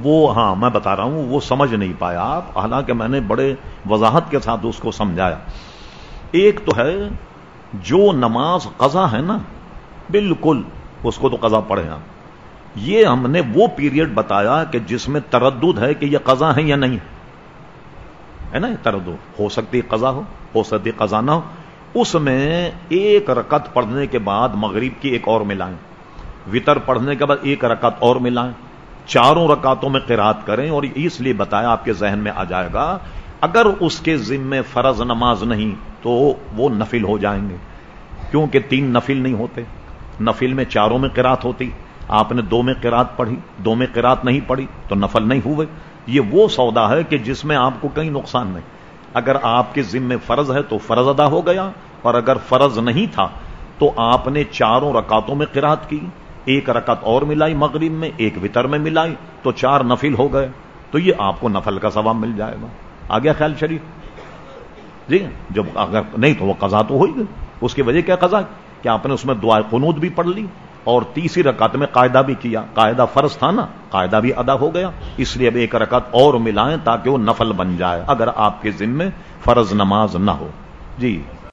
وہ ہاں میں بتا رہا ہوں، وہ سمجھ نہیں پایا آپ۔ حالانکہ میں نے بڑے وضاحت کے ساتھ اس کو سمجھایا۔ ایک تو ہے، جو نماز قضا ہے نا، بالکل اس کو تو قضا پڑھے ہاں یہ ہم نے وہ پیریڈ بتایا کہ جس میں تردد ہے کہ یہ قضا ہے یا نہیں۔ ہے نا تردد۔ ہو سکتی قضا ہو ہو سکتی قضا نہ ہو۔ اس میں ایک رکت پڑھنے کے بعد مغرب کی ایک اور ملائیں۔ وطر پڑھنے کے بعد ایک رکعت اور ملائیں۔ چاروں رکعتوں میں قرات کریں اور اس لیے بتایا آپ کے ذہن میں آ جائے گا، اگر اس کے ذمے فرض نماز نہیں تو وہ نفل ہو جائیں گے، کیونکہ تین نفل نہیں ہوتے۔ نفل میں چاروں میں قرات ہوتی، آپ نے دو میں قرات پڑھی، دو میں قرات نہیں پڑھی تو نفل نہیں ہوئے۔ یہ وہ سودا ہے کہ جس میں آپ کو کہیں نقصان نہیں۔ اگر آپ کے ذمے فرض ہے تو فرض ادا ہو گیا، اور اگر فرض نہیں تھا تو آپ نے چاروں رکعتوں میں قرات کی۔ ایک رکعت اور ملائی، مغرب میں ایک وطر میں ملائی، تو چار نفل ہو گئے، تو یہ آپ کو نفل کا ثواب مل جائے گا۔ آگے خیال شریف۔ جی جب اگر نہیں تو وہ قضا تو ہو ہی گئی۔ اس کی وجہ کیا قضا کہ آپ نے اس میں دعائیں قنوت بھی پڑھ لی اور تیسری رکعت میں قاعدہ بھی کیا۔ قاعدہ فرض تھا نا، قاعدہ بھی ادا ہو گیا۔ اس لیے اب ایک رکعت اور ملائیں تاکہ وہ نفل بن جائے۔ اگر آپ کے ذمے فرض نماز نہ ہو۔ جی۔